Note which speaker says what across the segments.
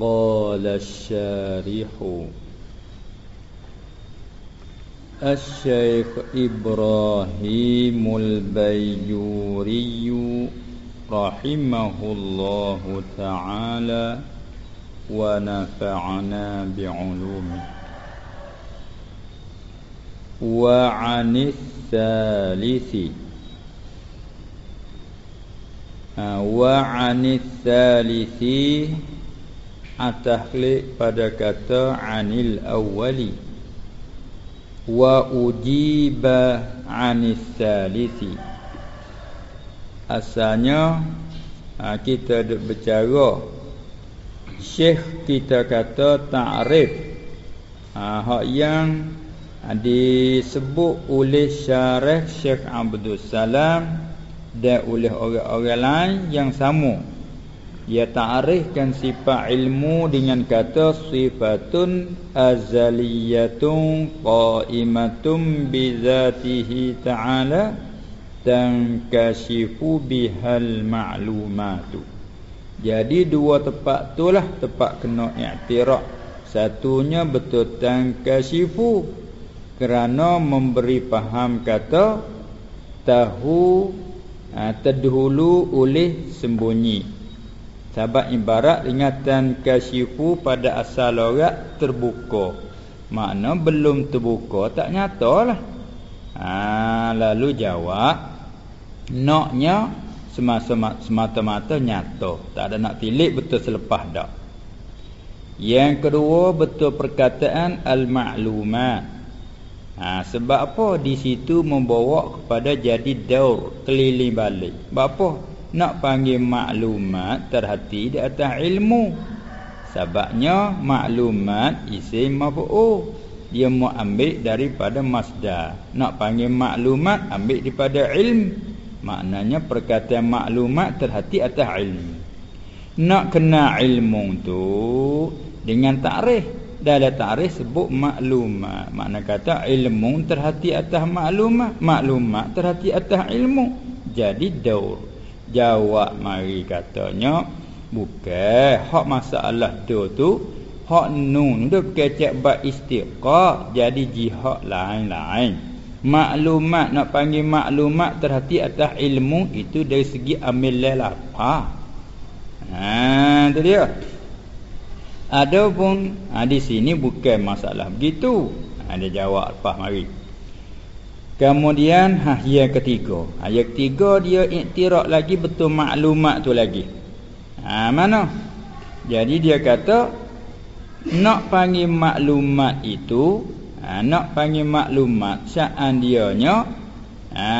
Speaker 1: قال الشارح الشيخ إبراهيم البيجوري رحمه الله تعالى ونفعنا بعلومه. وعن الثالث وعن الثالث atahlik pada kata anil awwali. Wa ujiba anis salisi. Asalnya ha, kita duk bercara. Syekh kita kata ta'rif. Ha, hak yang ha, disebut oleh syarah syekh Abdul Salam dan oleh orang-orang lain yang sama dia ta'rifkan sifat ilmu dengan kata sifatun azaliyatun qa'imatun bizatihi ta'ala dan kashifu bihal ma'lumatu. Jadi dua tempat itulah tempat kena i'tiraf. Satunya betul dan kashifu kerana memberi faham kata tahu ha, terdahulu oleh sembunyi Sebab ibarat ingatan kasyifu pada asal lorat terbuka. Makna belum terbuka tak nyata lah. Ha, lalu jawab. Naknya semata-mata nyata. Tak ada nak tilik betul selepas dah. Yang kedua betul perkataan al-ma'lumat. Ha, sebab apa di situ membawa kepada jadi daur keliling balik. Sebab apa? Nak panggil maklumat terhati di atas ilmu. Sebabnya maklumat isim maf'ul. Dia mau ambil daripada masdar. Nak panggil maklumat ambil daripada ilm. Maknanya perkataan maklumat terhati atas ilmu nak kena ilmu tu dengan takrif dalam takrif sebut maklumat. Makna kata ilmu terhati atas maklumat. Maklumat terhati atas ilmu. Jadi daur Jawab mari katanya bukan hak masalah tu tu hak nun tu kecek bab istiqah jadi jihad lain-lain. Maklumat nak panggil maklumat terhati atas ilmu itu dari segi amil lelapa. Ha tu dia. Adapun ha, di sini bukan masalah begitu. Ada ha, jawab apa mari. Kemudian ha, yang ketiga. Ha, Yang ketiga dia iktirak lagi betul maklumat tu lagi. Ha, Mana? Jadi dia kata Nak panggil maklumat itu ha, Nak panggil maklumat Sya'an dianya ha,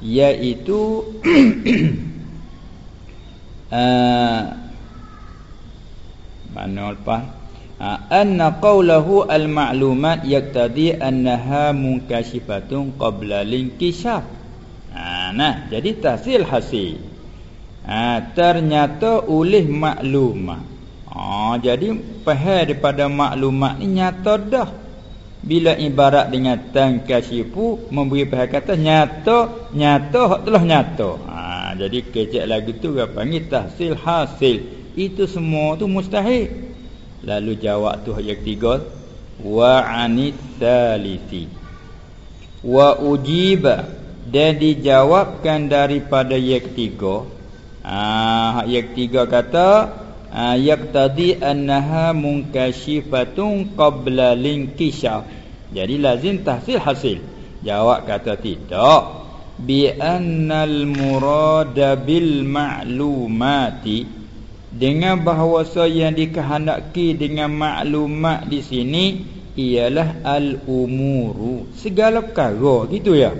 Speaker 1: Iaitu ha, Mana lepas anna qawlahu al-ma'lumat yaqtadi annaha munkashifatun qabla linkishaf. Ha, nah jadi tahsil hasil. Ha, ternyata oleh maklumat. Ha, jadi faham daripada maklumat ni nyata dah. Bila ibarat dengan tankashifu memberi faham kata nyata nyata hak telah nyata. Ha, jadi kecek lagi tu apa panggil tahsil hasil. Itu semua tu mustahil Lalu jawab tu ayat ketiga. Wa anit salisi wa ujiba. Dan dijawabkan daripada ayat ketiga. Ah ayat ketiga kata ah, yaqtadi annaha munkashifatun qabla linkishaf jadi lazim tahsil hasil. Jawab kata tidak. Bi annal murada bil ma'lumati dengan bahawa yang dikehendaki dengan maklumat di sini ialah al-umuru. Segala perkara gitu ya.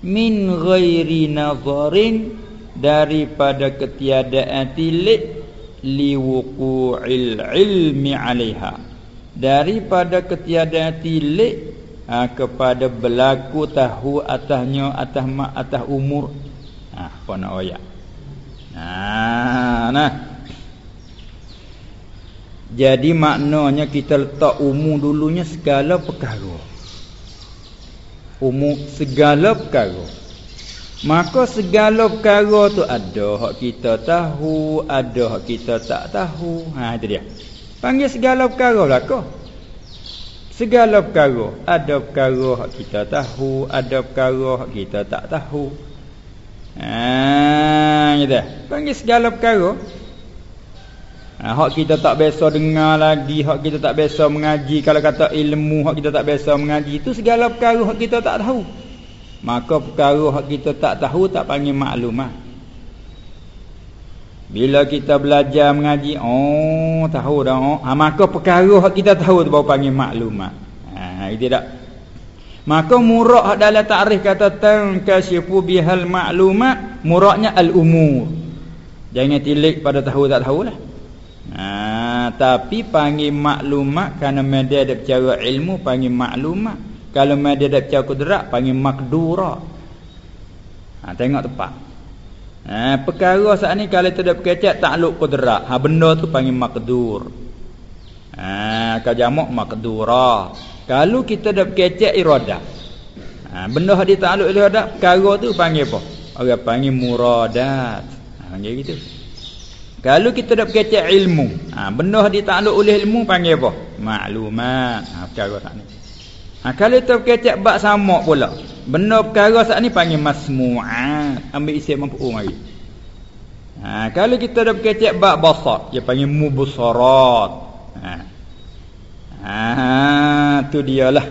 Speaker 1: Min ghairi nazarin daripada ketiadaan tilik liwuqu'il ilmi 'alaiha. Daripada ketiadaan tilik ha, kepada berlaku tahu atasnya atas atas umur. Ha, apa nak ayat ha, nah jadi maknanya kita letak umum dulunya segala perkara. Umum segala perkara. Maka segala perkara tu ada hak kita tahu, ada hak kita tak tahu. Ha itu dia. Panggil segala perkara kau. Segala perkara, ada perkara hak kita tahu, ada perkara hak kita tak tahu. Ha gitu. Panggil segala perkara. Ha, hak kita tak biasa dengar lagi, hak kita tak biasa mengaji. Kalau kata ilmu, hak kita tak biasa mengaji. Itu segala perkara hak kita tak tahu. Maka perkara hak kita tak tahu tak panggil maklumah. Bila kita belajar mengaji, oh tahu dah. Oh. Ha, maka perkara hak kita tahu tu baru panggil maklumah. Ha, itu tak. Maka murak dalam ta'rif kata tankashifu bihal maklumat, muraknya al-umur. Jangan tilik pada tahu tak tahulah. Ha, tapi panggil maklumat kerana media ada bicara ilmu panggil maklumat. Kalau dia ada pecah kudrat panggil makdura. Ha, tengok tepat. Ha, perkara saat ni kalau tidak berkecek takluk kudrat. Ha, benda tu panggil makdur. Ha, kalau jamak makdura. Kalau kita dah berkecek iradah. Ha, benda yang takluk iradah. Perkara tu panggil apa? Orang panggil muradat. Ha, panggil gitu. Kalau kita dah berkecek ilmu. Ha, benda yang takluk oleh ilmu panggil apa? Maklumat. Ha, perkara saat ni. Ha, kalau kita berkecek bak sama pula. Benda perkara saat ni panggil masmu'at. Ambil isi mampu mari. Ha, kalau kita dah berkecek bak basar. Dia panggil mubusarat. Ha. Ha, tu dia lah.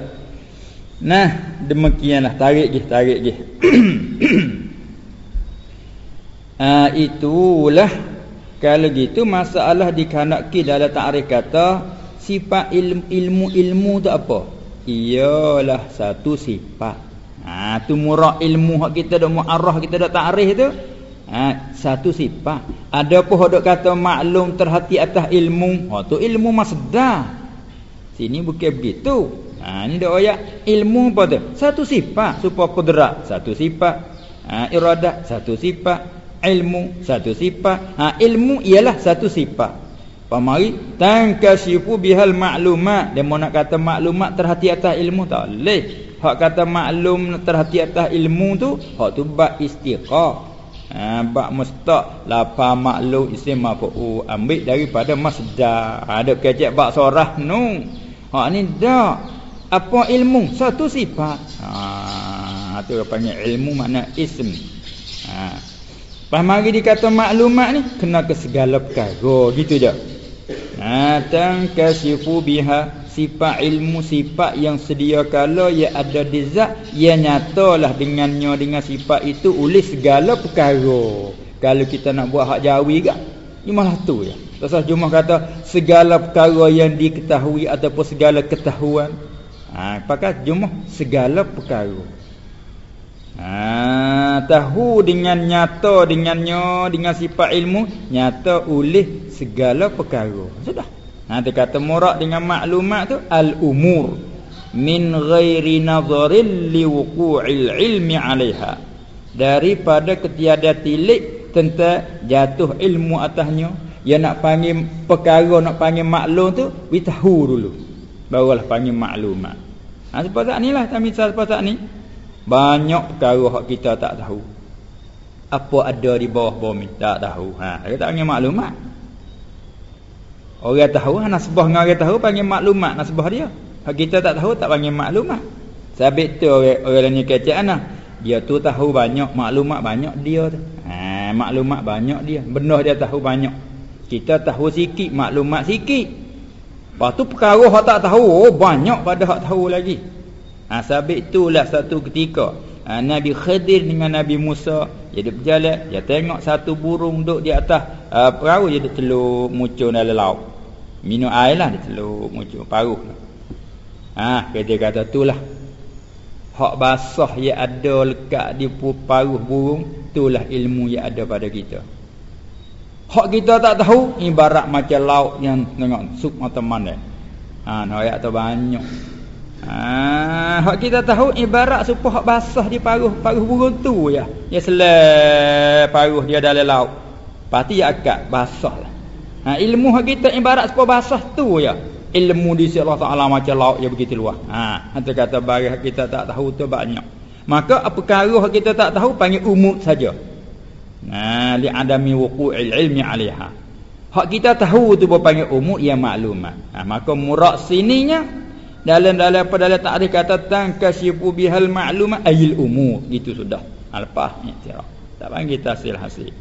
Speaker 1: Nah, demikianlah. Tarik gih, tarik gih. ha, itulah. Kalau gitu masalah dikanaki dalam ta'rif kata. Sifat ilmu-ilmu tu apa? ialah satu sifat. Ha tu murah ilmu hak kita dak muarrah kita dak takrif tu. Ha satu sifat. Ada pun hak kata maklum terhati atas ilmu. Ha tu ilmu masdar. Sini bukan begitu. Ha ni dak ayat ilmu apa tu? Satu sifat supaya qudrat, satu sifat. Ha iradah, satu sifat. Ilmu, satu sifat. Ha ilmu ialah satu sifat. Pamari tankashifu bihal maklumat. Dia mau nak kata maklumat terhati atas ilmu tak boleh. Hak kata maklum terhati atas ilmu tu, hak tu bab istiqah. Ha, bab mustaq lapa maklum isim mafu'u ambil daripada masdar. Ada ha, kecek bab sorah nu. Hak ni dak. Apa ilmu? Satu sifat. Ha, tu panggil ilmu makna ism. Ha. Pas mari dikata maklumat ni kena ke segala perkara gitu je. Atan kasifu biha sifat ilmu sifat yang sedia kala ya ada di zat ya nyatalah dengannya dengan sifat itu oleh segala perkara. Kalau kita nak buat hak jawi ke? Malah tu ya. Pasal cuma kata segala perkara yang diketahui ataupun segala ketahuan. Ha, pakai cuma segala perkara. Ha, tahu dengan nyata dengannya dengan sifat ilmu nyata oleh segala perkara. Sudah. Ha dia kata murak dengan maklumat tu al-umur min ghairi nadharil liwuqu'il ilmi 'alaiha. Daripada ketiada tilik tentang jatuh ilmu atasnya yang nak panggil perkara nak panggil maklum tu we tahu dulu. Barulah panggil maklumat. Ha seperti inilah kami seperti ni. Banyak perkara hak kita tak tahu. Apa ada di bawah bumi tak tahu. Ha, kita tak panggil maklumat. Orang tahu nasbah dengan orang tahu panggil maklumat nasbah dia. Hak kita tak tahu tak panggil maklumat. Sabit tu orang orang ni kecek ana. Dia tu tahu banyak maklumat banyak dia tu. Ha, maklumat banyak dia. Benar dia tahu banyak. Kita tahu sikit maklumat sikit. Lepas tu perkara hak tak tahu oh, banyak pada hak tahu lagi. Ha, sabit itulah satu ketika. Ha, Nabi Khidir dengan Nabi Musa Dia duduk berjalan Dia tengok satu burung duduk di atas uh, perahu Dia telur muncul dalam laut. Minum air lah dia telur muncul paruh. Ha, dia kata itulah. Hak basah yang ada lekat di paruh burung Itulah ilmu yang ada pada kita. Hak kita tak tahu Ibarat macam laut yang tengok Sup mata mana Ha, ayat tu banyak Ah, hak kita tahu ibarat supaya hak basah di paruh paruh burung tu ya. Ya selai paruh dia dalam laut. Pasti ya akak basah lah. Ha, ilmu hak kita ibarat supaya basah tu ya. Ilmu di sisi Allah Taala macam laut ya begitu luas. Ha, hanta kata bagi kita tak tahu tu banyak. maka apa perkara kita tak tahu panggil umum saja nah li adami wuqu'il ilmi 'alaiha hak kita tahu tu panggil umum ya maklumat nah, maka murak sininya dalam dalam apa dalam takrif kata tankashifu bihal ma'lumat ayil umur gitu sudah lepas iktiraf tak panggil tasil hasil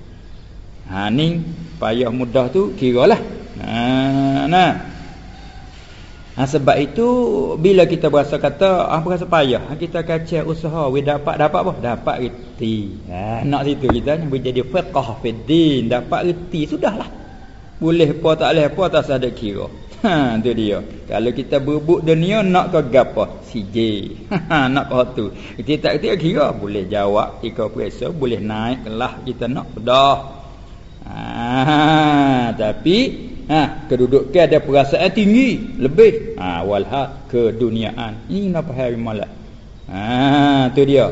Speaker 1: ha ni payah mudah tu kiralah nah nah Ha, sebab itu bila kita berasa kata apa rasa payah, ha, kita kacau usaha we dapat dapat apa? Dapat reti. Ha, nak situ kita ni boleh jadi fiqh fiddin, dapat reti sudahlah. Boleh apa tak boleh apa tak ada kira. Ha tu dia. Kalau kita berebut dunia nak ke gapo? CJ. Ha nak ke tu. Kita tak kita kira boleh jawab tiga periksa, boleh naik kelah kita nak dah. Ha tapi ha, kedudukan ada perasaan tinggi lebih ha, walha keduniaan ini kenapa hari malam ha, tu dia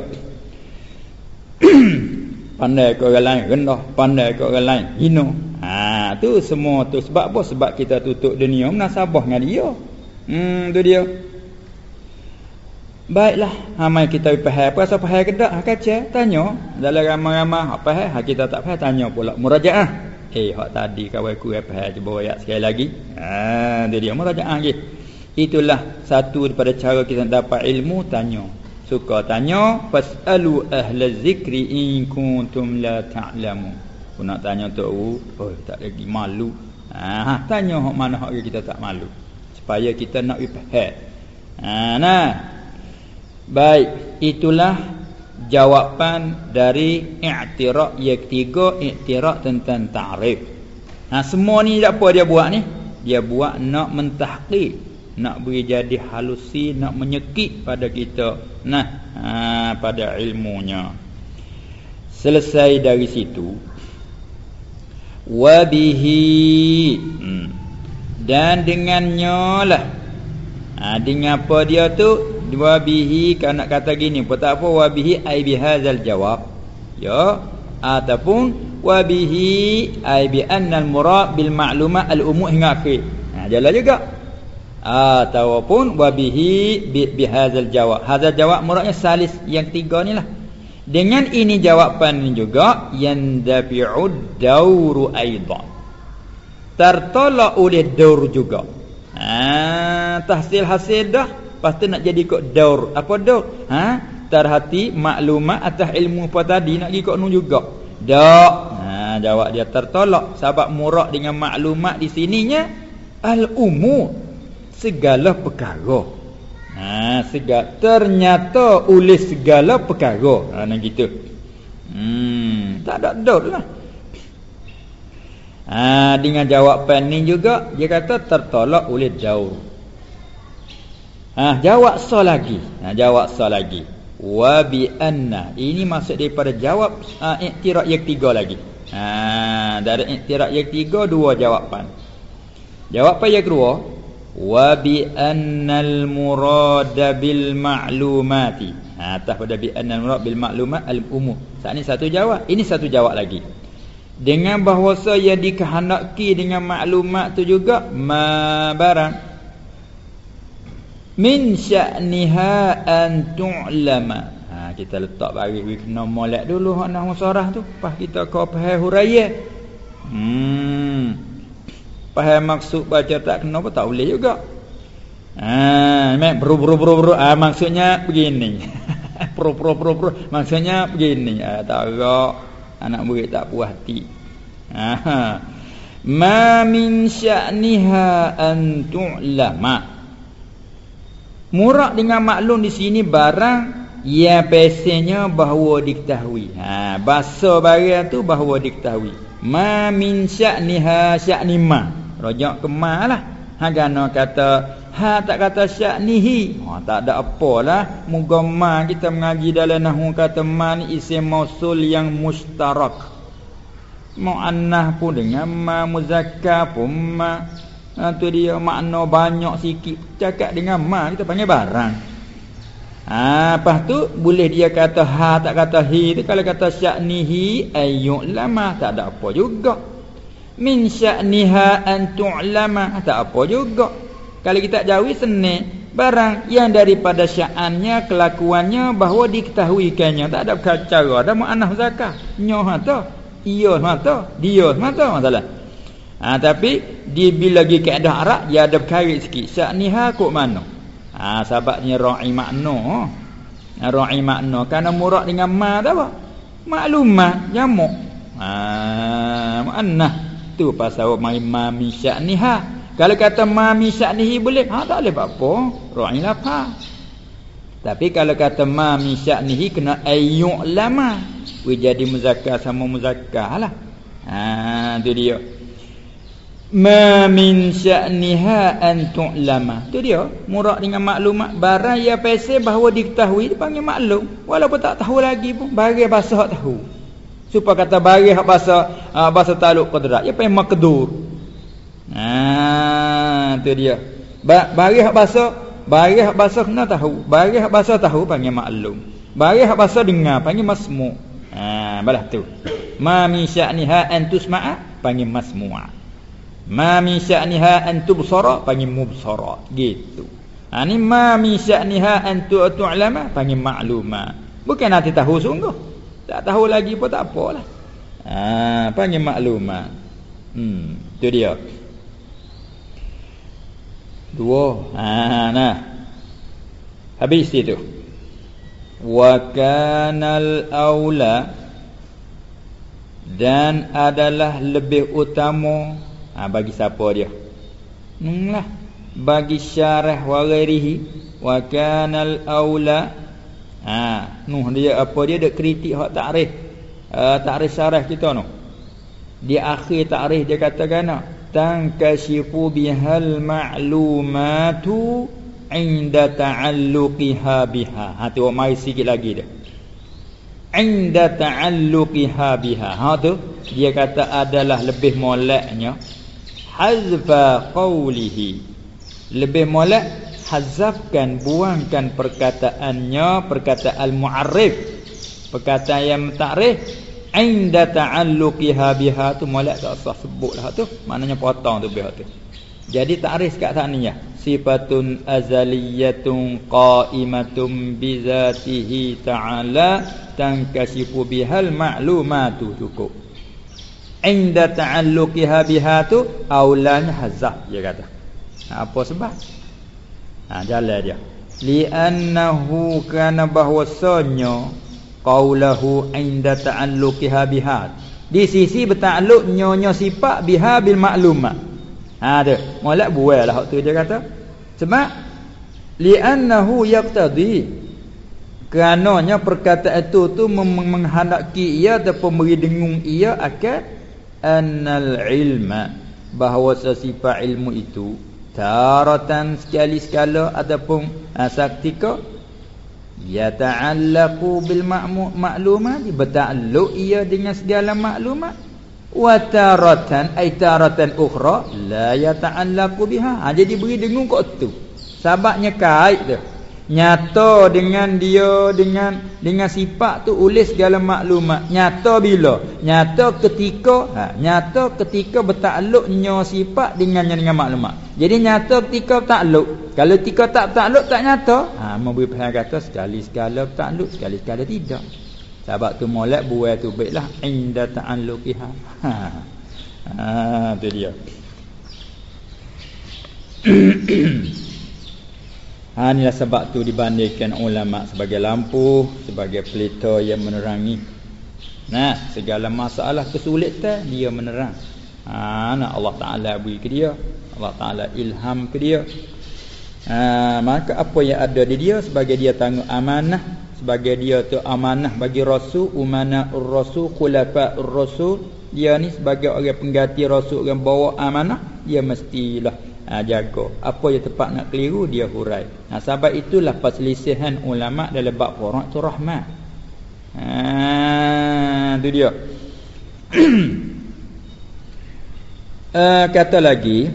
Speaker 1: pandai ke orang lain rendah pandai ke orang lain hina ha, tu semua tu sebab apa sebab kita tutup dunia menasabah dengan dia hmm, tu dia Baiklah, ramai kita faham apa asal faham ke tak? Ha kaca tanya dalam ramai-ramai apa ha kita tak faham tanya pula murajaah. Eh hak tadi kawan ku apa hal cuba ayat sekali lagi. Ha dia dia merajaah lagi. Itulah satu daripada cara kita dapat ilmu tanya. Suka tanya fasalu ahla zikri in kuntum la ta'lamu. Ku nak tanya tu oh tak lagi malu. Ha tanya hak mana hak kita tak malu. Supaya kita nak faham. Ha nah. Baik, itulah jawapan dari i'tiraf yang ketiga i'tiraf tentang ta'rif. Ha semua ni apa dia buat ni? Dia buat nak mentahqiq, nak beri jadi halusi, nak menyekik pada kita. Nah, ha, pada ilmunya. Selesai dari situ wabihi. Hmm. dan dengannya lah. Ha, dengan apa dia tu? Wabihi kan nak kata gini apa tak apa. Wabihi ai bihadzal jawab. Ya. Ataupun wabihi ai bi anna al murad bil ma'lumat al umum hingga akhir. Ha jalan juga. Ataupun wabihi bi bihadzal jawab. Hadzal jawab muradnya salis yang tiga ni lah dengan ini jawapan juga yang dafi'ud dauru aidan tertolak oleh daur juga ha tahsil hasil dah Lepas tu nak jadi kok daur. Apa daur? Ha? Terhati maklumat atas ilmu apa tadi nak pergi kok nu juga. Tak. Ha, jawab dia tertolak. Sebab murak dengan maklumat di sininya. Al-umur. Segala perkara. Ha, segala, ternyata oleh segala perkara. Ha, nak gitu. Hmm, tak ada daur lah. Ha, dengan jawapan ni juga. Dia kata tertolak oleh daur. Ha, jawab so lagi. Ha, jawab so lagi. Wa bi anna. Ini maksud daripada jawab ha, iktiraf yang tiga lagi. Ha, dari iktiraf yang tiga dua jawapan. Jawapan yang kedua, wa bi annal murad bil ma'lumati. Ha, atas pada bi annal murad bil ma'lumat al umum. Saat ini satu jawab, ini satu jawab lagi. Dengan bahawa yang dikehendaki dengan maklumat tu juga ma barang min sya'niha an tu'lama ha kita letak bagi kena molek dulu hak nak musarah tu pas kita kau faham huraiya hmm faham maksud baca tak kena apa tak boleh juga. Ha mek bro bro bro bro ha, maksudnya begini. Pro pro pro pro maksudnya begini. Ha tak agak anak murid tak puas hati. Ha ma min sya'niha an tu'lama. Murak dengan maklum di sini barang yang pesenya bahawa diketahui. Ha, bahasa barang tu bahawa diketahui. Ma min sya'niha sya'ni ma. Rojak ke ma lah. Ha gana kata ha tak kata sya'nihi. Ha tak ada apalah. Moga ma kita mengaji dalam nahwu kata ma ni isim mausul yang mustarak. Muannah pun dengan ma muzakkar pun ma Ha, tu dia makna banyak sikit cakap dengan ma kita panggil barang. Ha, lepas tu boleh dia kata ha tak kata hi tu kalau kata sya'nihi ayyul lama tak ada apa juga. Min sya'niha an tu'lama. Tak apa juga. Kalau kita jawi senang barang yang daripada sya'annya kelakuannya bahawa diketahuikannya. Tak ada cara ada makna zakah. Nyoh atau iya mata dia mata masalah. Ha, tapi dia bila lagi keadaan Arab dia ada berkarit sikit. Sya'niha kok mana? Ha, sebabnya ra'i makna ha, ra'i makna kerana murad dengan ma tak apa? Maklumah jamuk. Ha, makna tu pasal mai ma min sya'niha kalau kata ma min sya'nihi boleh ha, tak boleh apa. Ra'i lapa tapi kalau kata ma min sya'nihi kena ayyuk lama. We jadi muzakkar sama muzakkar lah. Ha tu dia. Ma min sya'niha an tu'lama tu dia. Murak dengan maklumat. Barang yang pese bahawa diketahui dipanggil maklum. Walaupun tak tahu lagi pun bagi bahasa hak tahu supaya kata bagi hak bahasa uh, bahasa taluk qadrat ia panggil maqdur ha tu dia. Ba bagi hak bahasa bagi hak bahasa kena tahu. Bagi hak bahasa tahu panggil maklum. Bagi hak bahasa dengar panggil masmu. Ha balah tu. Ma min sya'niha an tusma'a panggil masmu'a ma min sya'niha an tubsara panggil mubsara. Gitu. Ha ni ma min sya'niha an tu'lama panggil makluma. Bukan nanti tahu sungguh tak tahu lagi pun tak apalah ha panggil makluma hmm tu dia. Dua. Ha nah. Habis itu wa kanal aula dan adalah lebih utama. Ha, bagi siapa dia? Hmm lah. Bagi syarah wa ghairihi wa kanal aula ha nuh dia apa dia dak kritik hak takrif. Uh, takrif syarah kita noh di akhir takrif dia katakan tankashifu bihal ma'lumatu inda ta'alluqiha biha. Ha tu mai sikit lagi dia. Inda ta'alluqiha biha. Ha tu dia kata adalah lebih moleknya. Hazfa qawlihi. Lebih molek hazafkan buangkan perkataannya perkataan al-mu'arrif. Perkataan yang ta'rif inda ta'alluqiha biha. Tu molek tak usah sebutlah tu. Maknanya potong tu biha tu. Jadi ta'rif kat sana sifatun azaliyatun qa'imatun bi zatihi ta'ala tankasifu bihal ma'lumatu cukup. Inda ta'alluqiha biha tu aulanya hazaf dia kata. Apa sebab ha jalan dia. Li'annahu kana bahwasanya qaulahu inda ta'alluqiha biha. Di sisi bertakluk nyonya sifat biha bil maklumat. Ha tu. Molek buai lah waktu dia kata. Sebab li'annahu yaqtadi. Kerananya perkataan itu tu menghendaki ia ataupun memberi dengung ia akan annal ilma. Bahawa sifat ilmu itu taratan sekali sekala ataupun asaktika ya ta'allaqu bil ma'lumat bertakluk ia dengan segala maklumat wa taratan ay taratan ukhra la ya ta'allaqu biha. Ha, jadi beri dengung kok tu. Sebabnya kait tu nyata dengan dia dengan dengan sifat tu oleh segala maklumat. Nyata bila? Nyata ketika ha, nyata ketika bertakluknya sifat dengannya dengan maklumat. Jadi nyata ketika takluk kalau ketika tak takluk tak nyata. Ha memberi paham kata sekali sekala takluk sekali sekala tidak. Sebab tu molek buat tu baiklah inda ta'alluqiha. Ha ha tu dia Ha inilah sebab tu dibandingkan ulama sebagai lampu, sebagai pelita yang menerangi. Nah, segala masalah kesulitan dia menerang. Ha nak Allah Taala beri ke dia, Allah Taala ilham ke dia. Ha maka apa yang ada di dia sebagai dia tanggung amanah, sebagai dia tu amanah bagi rasul, umana ur-rasul, khulafa ur-rasul, dia ni sebagai orang pengganti rasul yang bawa amanah, dia mestilah ha, jaga. Apa yang tepat nak keliru dia hurai. Nah sebab itulah perselisihan ulama dalam bab qur'an tu rahmat. Ha tu dia. Uh, kata lagi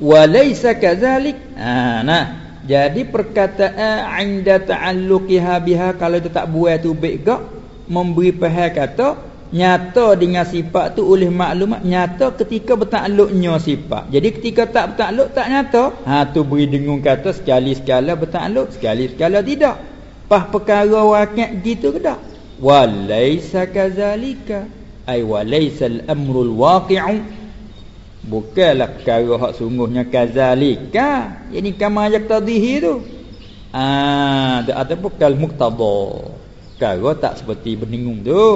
Speaker 1: walaysa kadzalik ha nah. Jadi perkataan inda ta'alluqiha biha kalau dia tak buat tu baik gak? Memberi pahal kata nyata dengan sifat tu oleh maklumat nyata ketika bertakluknya sifat. Jadi ketika tak bertakluk tak nyata. Ha tu beri dengung kata sekali sekala bertakluk sekali sekala tidak. Pah perkara wakil gitu ke tak? Walaisa kazalika. Ay walaisa al-amrul waqi'u. Bukanlah perkara hak sungguhnya kazalika. Ini kama yaktadhihi tu. Ah ataupun kal muqtada perkara tak seperti berdengung tu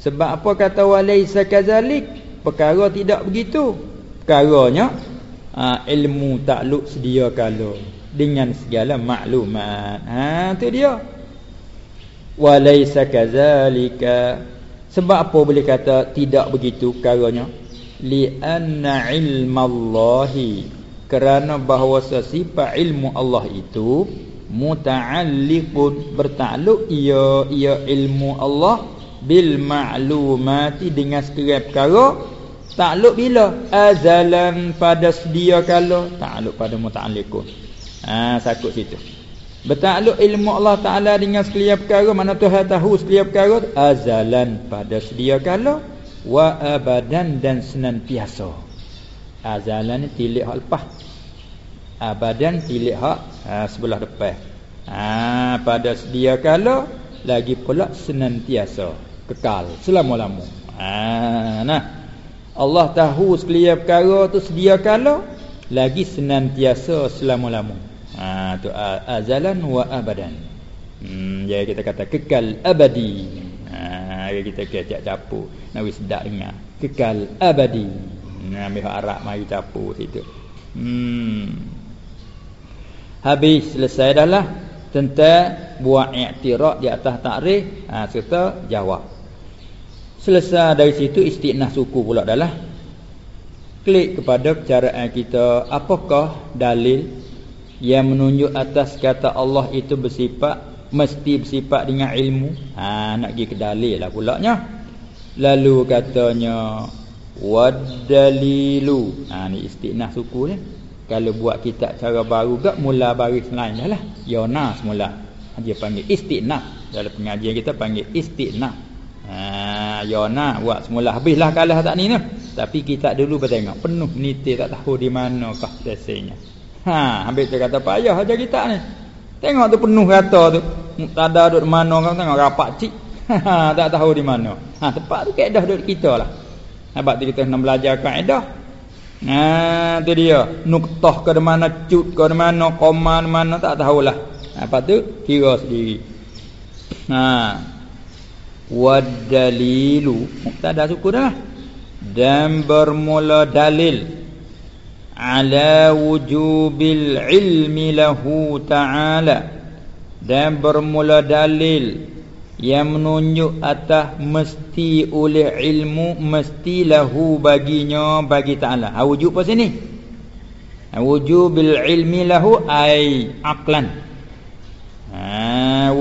Speaker 1: sebab apa kata walaisa kazalik? Perkara tidak begitu. Perkaranya ha, ilmu takluk sedia kala dengan segala maklumat. Ha tu dia. Walaisa kazalika. Sebab apa boleh kata tidak begitu perkaranya? Li anna ilmallahi kerana bahawa sifat ilmu Allah itu muta'alliqun bertakluk ia ia ilmu Allah bil ma'lumati dengan sekiranya perkara takluk bila? Azalan pada sedia kala takluk pada muta'alliqun ha sakut situ. Bertakluk ilmu Allah taala dengan sekiranya perkara mana Tuhan tahu sekiranya perkara? Azalan pada sedia kala wa abadan dan senantiasa. Azalan ni tilik hak lepas. Abadan tilik hak ha, sebelah depan. Ha pada sedia kala lagi pula senantiasa kekal selama-lama. Ha, nah. Allah tahu sekalian perkara tu sedia kala lagi senantiasa selama-lama. Ha tu azalan wa abadan. Hmm jadi kita kata kekal abadi. Ha kita kecak capu nawi sedak dengar. Kekal abadi. Nah ambil Arab mari capu situ. Hmm. Habis selesai dah lah tentang buat i'tiraf di atas takrif ha, serta jawab. Selesai dari situ istiqnah suku pula adalah Klik kepada percaraan kita Apakah dalil Yang menunjuk atas kata Allah itu bersifat Mesti bersifat dengan ilmu? Ha, Nak pergi ke dalil lah pulaknya Lalu katanya Wadalilu ha, Ni istiqnah suku ni. Kalau buat kitab cara baru ke Mula baris lain dah lah. Yona semula Dia panggil istiqnah. Dalam pengajian kita panggil istiqnah. Ha, Yona buat semula habislah kalah tak ni ni. Tapi kita dulu bertengok penuh meniti tak tahu di manakah selesainya. Ha, habis dia kata payah aja kita ni. Tengok tu penuh kata tu. Muktada duduk mana kau tengok rapak cik. Ha, tak tahu di mana. Ha, tempat tu kaedah duduk kita lah. Sebab tu kita nak belajar kaedah. Ha, tu dia. Nuktah ke mana, cut ke mana, koma mana tak tahulah. Apa tu? Kira sendiri. Ha, wadalilu mubtada suku dah. Dan bermula dalil. Ala wujubil ilmi lahu ta'ala. Dan bermula dalil yang menunjuk atas mesti oleh ilmu mesti lahu baginya bagi ta'ala. Ha wujub apa sini? Ha wujubil ilmi lahu ai aqlan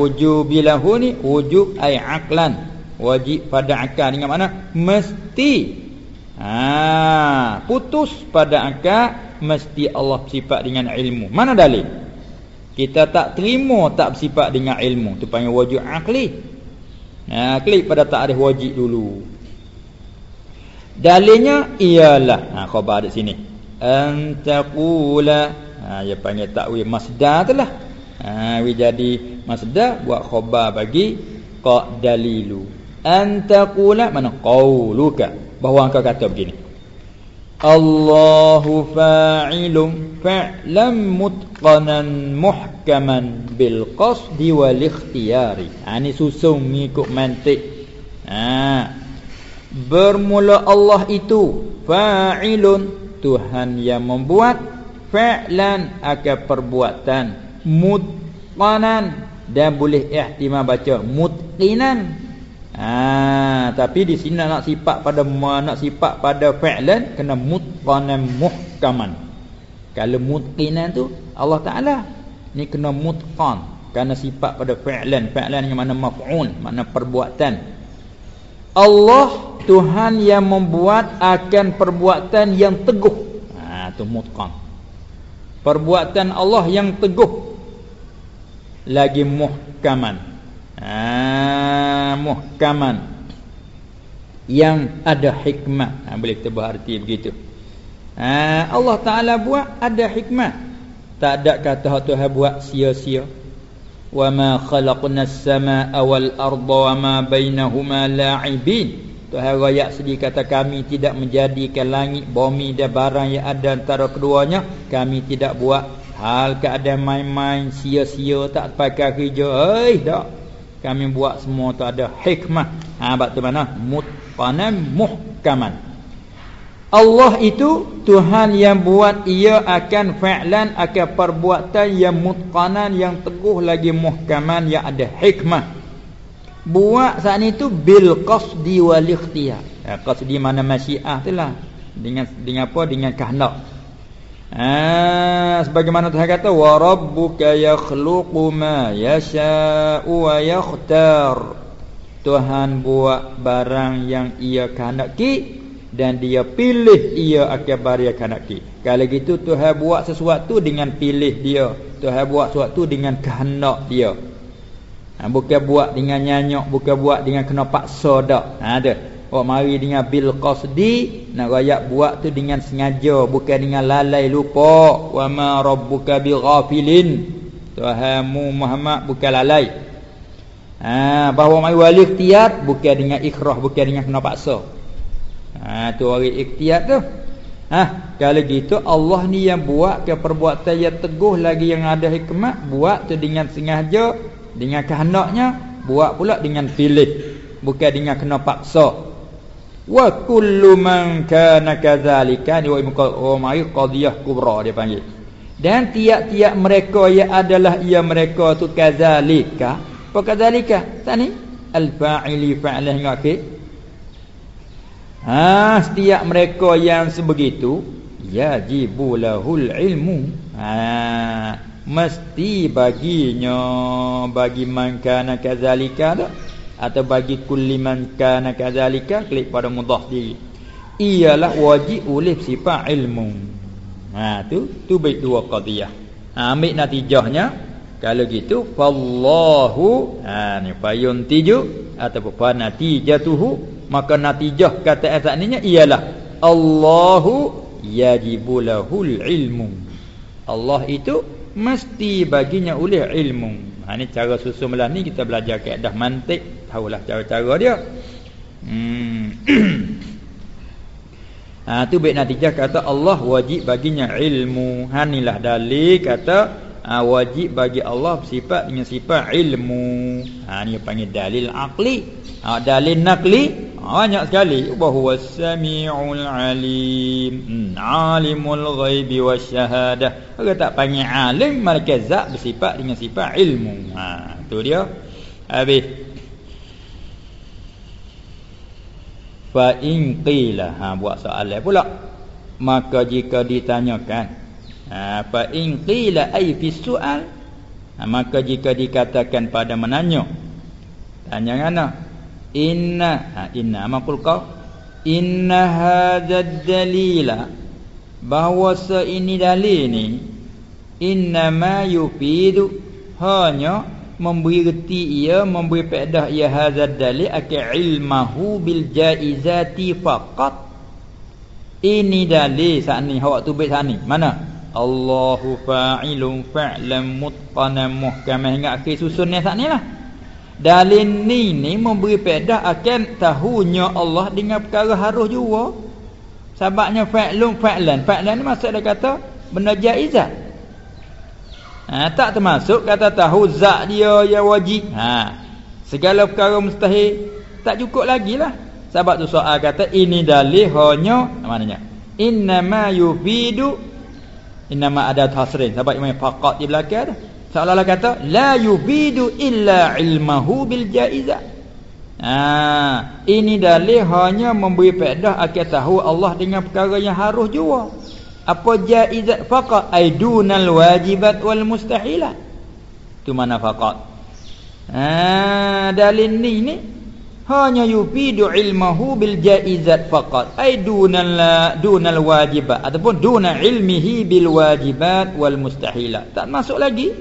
Speaker 1: Ha wujub bilahu ni wujub ai aqlan. Wajib pada akal dengan mana? Mesti. Ha putus pada akal mesti Allah bersifat dengan ilmu. Mana dalil? Kita tak terima tak bersifat dengan ilmu. Tu panggil wujud akli. Ha klik pada takrif wajib dulu. Dalilnya ialah ha khabar di sini. Antaqula ha dia panggil takwil masdar tu lah ha jadi masdar buat khabar bagi qa dalilu. Antaqula mana qauluka. Bahawa engkau kata begini. Allahu fa'ilun fa'lam mutqanan muhkaman bil qasdi wal ikhtiyari. Ha ni susun mengikut mantik. Ha. Bermula Allah itu fa'ilun Tuhan yang membuat fa'lan akan perbuatan. Mutqanan dan boleh ihtimal baca mutqinan. Ha tapi di sini nak sifat pada nak sifat pada fi'lan kena mutqanan muhkaman. Kalau mutqinan tu Allah taala ni kena mutqan. Kerana sifat pada fi'lan fi'lan yang mana maf'ul mana perbuatan. Allah Tuhan yang membuat akan perbuatan yang teguh. Ha tu mutqan. Perbuatan Allah yang teguh lagi muhkaman. Ah muhkaman. Yang ada hikmah. Ha, boleh kita berarti begitu. Ha, Allah Taala buat ada hikmah. Tak ada kata Tuhan buat sia-sia. Wa ma khalaqna as-samaa wal arda wa ma bainahuma la'ibin. Tuhan raya sedih kata kami tidak menjadikan langit bumi dan barang yang ada antara keduanya kami tidak buat hal keadaan main-main sia-sia tak pakai kerja. Eh tak. Kami buat semua tu ada hikmah. Ha tu mana? Mut mutqanan muhkaman. Allah itu Tuhan yang buat ia akan fa'lan akan perbuatan yang mutqanan yang teguh lagi muhkaman yang ada hikmah. Buat saat itu bil qasdi wal ikhtiyar. Ya, qasdi mana masyiah itulah dengan dengan apa? Dengan kehendak Ah, sebagaimana Tuhan kata wa rabbuka yakhluqu ma yasha'u wa yakhtar Tuhan buat barang yang ia kehendaki dan dia pilih ia akan barang kehendaki. Kalau gitu Tuhan buat sesuatu dengan pilih dia. Tuhan buat sesuatu dengan kehendak dia. Ha, bukan buat dengan nyanyok, bukan buat dengan kena paksa dak. Ha ada. Oh mari dengan bil qasdi nak rakyat buat tu dengan sengaja bukan dengan lalai lupa. Wa ma rabbuka bighafilin. Tuhanmu Muhammad bukan lalai. Ha, bahawa mai wali ikhtiar bukan dengan ikrah bukan dengan kena paksa. Ha tu orang ikhtiar tu. Ha kalau gitu Allah ni yang buat ke perbuatan yang teguh lagi yang ada hikmat buat tu dengan sengaja dengan kehendaknya buat pula dengan pilih bukan dengan kena paksa wa kullu man kana kadzalika ni wa mai qadiyah kubra dia panggil. Dan tiap-tiap mereka yang adalah ia mereka tu kadzalika. Wakadzalika tani al-fa'ili fa'lah hingga akhir. Ha setiap mereka yang sebegitu yajibu lahul ilmu. Ha mesti baginya bagi man kana kadzalika atau bagi kulli man kana kadzalika klik pada mudhaf diri. Ialah wajib oleh sifat ilmu. Ha tu tu baik dua qadiyah. Ha ambil natijahnya kalau gitu fallahu ha ni payun tiju ataupun natijatuhu maka natijah kata ayat ialah Allahu yajibu lahul ilmu. Allah itu mesti baginya oleh ilmu. Ha ni cara susun malam ni kita belajar kaedah mantik, tahulah cara-cara dia. Hmm. ha tu baik natijah kata Allah wajib baginya ilmu. Ha inilah dalil kata ha, wajib bagi Allah sifat dengan sifat ilmu. Ha ni panggil dalil akli. Ha dalil nakli ha, banyak sekali. Bahawa samiul alim. Hmm, alimul ghaibi wasyahadah. Kalau tak panggil alim malaikat zat bersifat dengan sifat ilmu. Ha tu dia. Habis. Fa in qila ha buat soalan pula. Maka jika ditanyakan ha, fa in qila ay fi su'al ha, maka jika dikatakan pada menanya tanya mana inna ha, inna maqul qaw inna hadzal dalila bahawa ini dalil ni inna ma yufidu hanya memberi reti ia memberi faedah ia hadzal dalil akal ilmahu bil jaizati faqat. Ini dalil ni awak tu baik saat ni mana? Allahu fa'ilun fa'lam mutqanan muhkamah. Hingga akhir susun ni saat ni lah. Dalil ni ni memberi pedah akan tahunya Allah dengan perkara harus juga. Sebabnya fa'lun fa'lan. Fa'lan ni maksud dia kata benda jaizat ha, tak termasuk kata tahu zat dia yang wajib. Ha, segala perkara mustahil. Tak cukup lagi lah. Sebab tu soal kata ini dalil hanya maknanya innama yufidu Innama ada hasrin Sebab imam faqat di belakang Seolah-olah kata La yubidu illa ilmahu bil jaizah ha, Ini dalih hanya memberi pedah Akan tahu Allah dengan perkara yang harus jua Apa jaizat faqat? Aidunal wajibat wal mustahilat Itu mana faqat? Ha, Dalil ni ni. Hanya yufidu ilmahu bil jaizat faqat. Ay dunal dunal wajibat. Ataupun duna ilmihi bil wajibat wal mustahilat tak masuk lagi.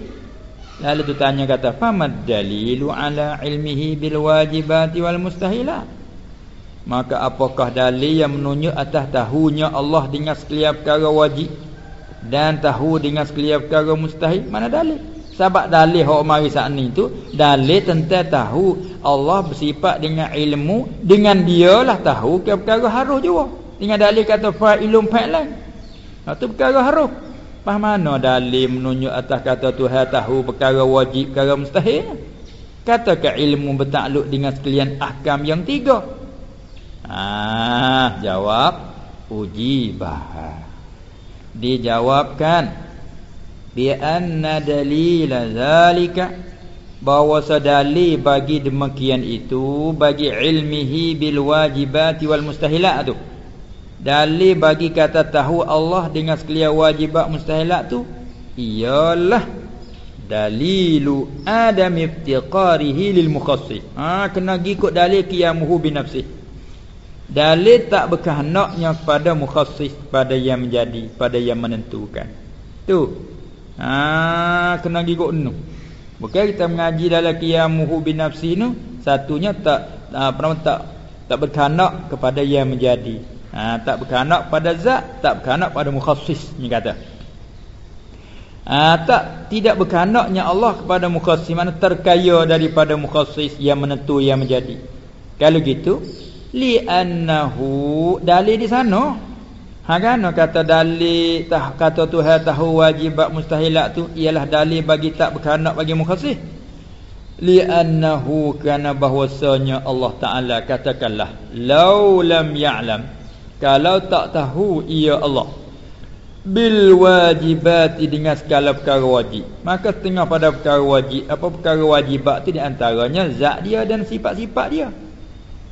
Speaker 1: Lalu tu tanya kata famad dalilu ala ilmihi bil wajibat wal mustahilat Maka apakah dalil yang menunjuk atas tahunya Allah dengan sekalian perkara wajib dan tahu dengan sekalian perkara mustahil? Mana dalil? Sebab dalil hak mari saat ni tu dalil tentang tahu Allah bersifat dengan ilmu dengan dialah tahu ke perkara harus juga. Dengan dalil kata fa'ilun fa'lan. Itu perkara harus. Pas mana dalil menunjuk atas kata Tuhan tahu perkara wajib perkara mustahil? Kata ke ilmu bertakluk dengan sekalian ahkam yang tiga. Ah, jawab uji bahar. Dijawabkan bi anna dalila zalika bahawa sadali bagi demikian itu bagi ilmihi bil wajibat wal mustahilat tu. Dalil bagi kata tahu Allah dengan sekalian wajibat mustahilat tu ialah dalilu adam iftiqarihi lil mukhassis. Ha kena ikut dalil qiyamuhu bi nafsihi. Dalil tak berkehendaknya pada mukhassis pada yang menjadi, pada yang menentukan. Tu. Ha kena gigot nu. Bukan kita mengaji dalam qiyamuhu bin nafsi nu, satunya tak apa nama tak tak berkehendak kepada yang menjadi. Ha tak berkehendak pada zat, tak berkehendak pada mukhassis ni kata. Ha, tak tidak berkehendaknya Allah kepada mukhassis mana terkaya daripada mukhassis yang menentu yang menjadi. Kalau gitu, li annahu dalil di sana. Ha kan? Kata dalil tah kata Tuhan tahu wajibat mustahilat tu ialah dalil bagi tak berkehendak bagi mukhassis li annahu kana bahwasanya Allah taala katakanlah law lam ya'lam. Kalau tak tahu ia Allah. Bil wajibat dengan segala perkara wajib. Maka setengah pada perkara wajib apa perkara wajibat tu di antaranya zat dia dan sifat-sifat dia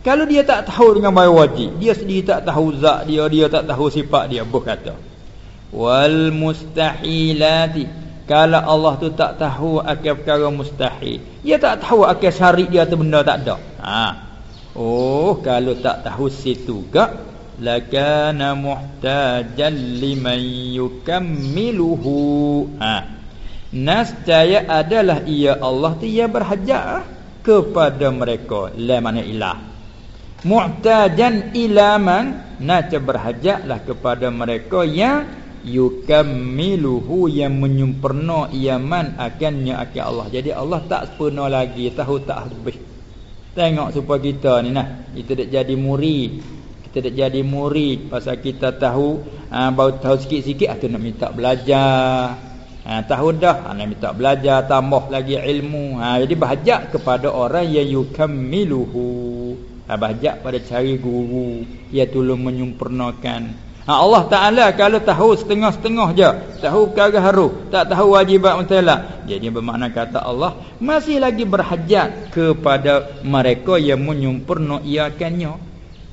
Speaker 1: kalau dia tak tahu dengan bayi wajib, dia sendiri tak tahu zat dia, dia tak tahu sifat dia, buh kata. Wal mustahilati. Kalau Allah tu tak tahu akan perkara mustahil, dia tak tahu akan syarik dia tu benda tak ada. Ha. Oh, kalau tak tahu situ gak lakana muhtajan liman yukammiluhu. Ha. Nascaya adalah ia Allah tu yang berhajat kepada mereka. La mana ilah mu'tajan ilaman naca berhajatlah kepada mereka yang yukammiluhu yang menyempurna iaman akannya akan Allah. Jadi Allah tak sempurna lagi tahu tak habis. Tengok supaya kita ni nah. Kita dak jadi murid. Kita dak jadi murid pasal kita tahu ha, baru tahu sikit-sikit atau nak minta belajar. Ha, tahu dah ha, nak minta belajar tambah lagi ilmu. Ha, jadi berhajat kepada orang yang yukammiluhu Abahjak pada cari guru Ia tolong menyempurnakan ha, Allah Ta'ala kalau tahu setengah-setengah je Tahu perkara harus Tak tahu wajibat mutalak Jadi bermakna kata Allah Masih lagi berhajat kepada mereka yang menyempurnakannya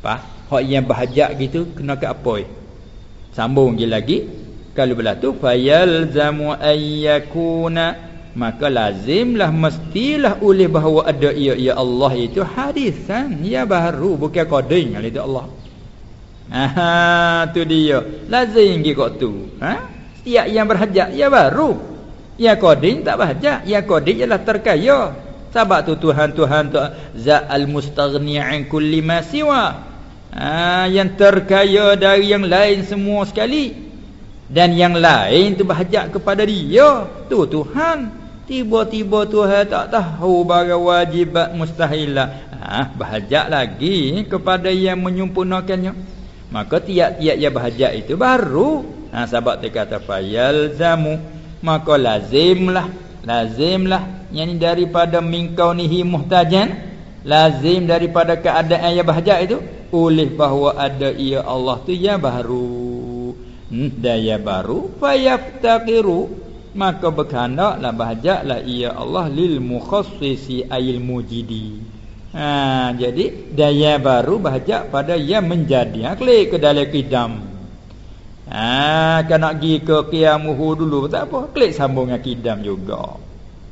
Speaker 1: Apa? Hak yang berhajat gitu Kena ke apa? Sambung lagi Kalau belah tu Fayalzamu ayyakuna maka lazimlah mestilah oleh bahawa ada ia ya Allah itu hadisan. Ya baru bukan koding oleh Allah. Ha tu dia. Lazim gi kok tu. Ha? Setiap yang berhajat ya baru. Ya koding tak berhajat. Ya koding ialah terkaya. Sebab tu Tuhan Tuhan tu za al mustaghni an kulli ma siwa. Ha yang terkaya dari yang lain semua sekali. Dan yang lain tu berhajat kepada dia. Tu Tuhan Tiba-tiba Tuhan tak tahu barang wajibat mustahilah. Ha, bahajak lagi kepada yang menyempurnakannya. Maka tiap-tiap yang bahajak itu baru. Ha, sebab dia kata fayal zamu. Maka lazimlah. Lazimlah. Yang ini daripada mingkau nihi muhtajan. Lazim daripada keadaan yang bahajak itu. Oleh bahawa ada ia Allah tu yang baru. Hmm, daya baru. Fayaftakiru maka berkehendaklah bahajaklah ia Allah lil mukhassisi ayil mujidi. Ha jadi daya baru bahajak pada yang menjadi. Ha klik ke dalam kidam. Ha kan nak pergi ke qiyamuhu dulu tak apa. Klik sambung dengan kidam juga.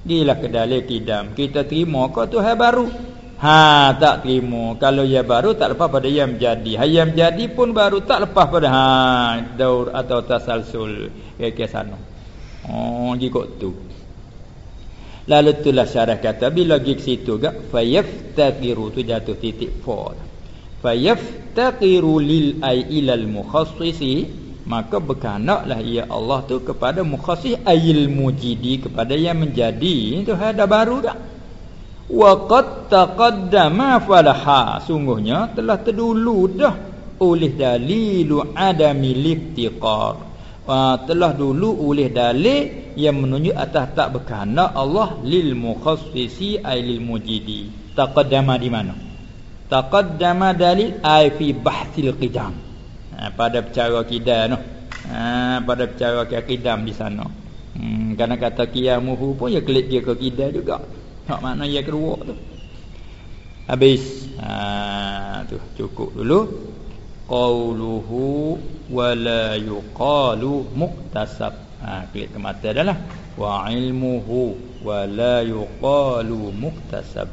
Speaker 1: Gilah ke dalam kidam. Kita terima ke Tuhan baru? Ha tak terima. Kalau ia baru tak lepas pada yang menjadi. Ha yang menjadi pun baru tak lepas pada ha daur atau tasalsul ke sana Oh ikut tu. Lalu itulah syarah kata bila pergi ke situ gak fayaftaqiru tu jatuh titik for. fayaftaqiru lil ay ilal mukhassisi. Maka berkanaklah ia Allah tu kepada mukhassis ayil mujidi kepada yang menjadi. Itu ada baru tak wa qad taqaddama falaha. Sungguhnya telah terdulu dah oleh dalilu adami liftiqar uh, telah dulu oleh dalil yang menunjuk atas tak berkanak Allah lil mukhassisi ay lil mujidi. Taqaddama di mana? Taqaddama dalil ay fi bahthil qidam. Ha, pada percara kidam tu. Ha, pada percara kidam di sana. Hmm, kerana kata kiamuhu pun ya klik dia ke kidam juga. Tak makna ya kedua tu. Habis. Ha, tu cukup dulu qauluhu wala yuqalu muktasab ha, klik ke mata dah lah. Wa ilmuhu wala yuqalu muktasab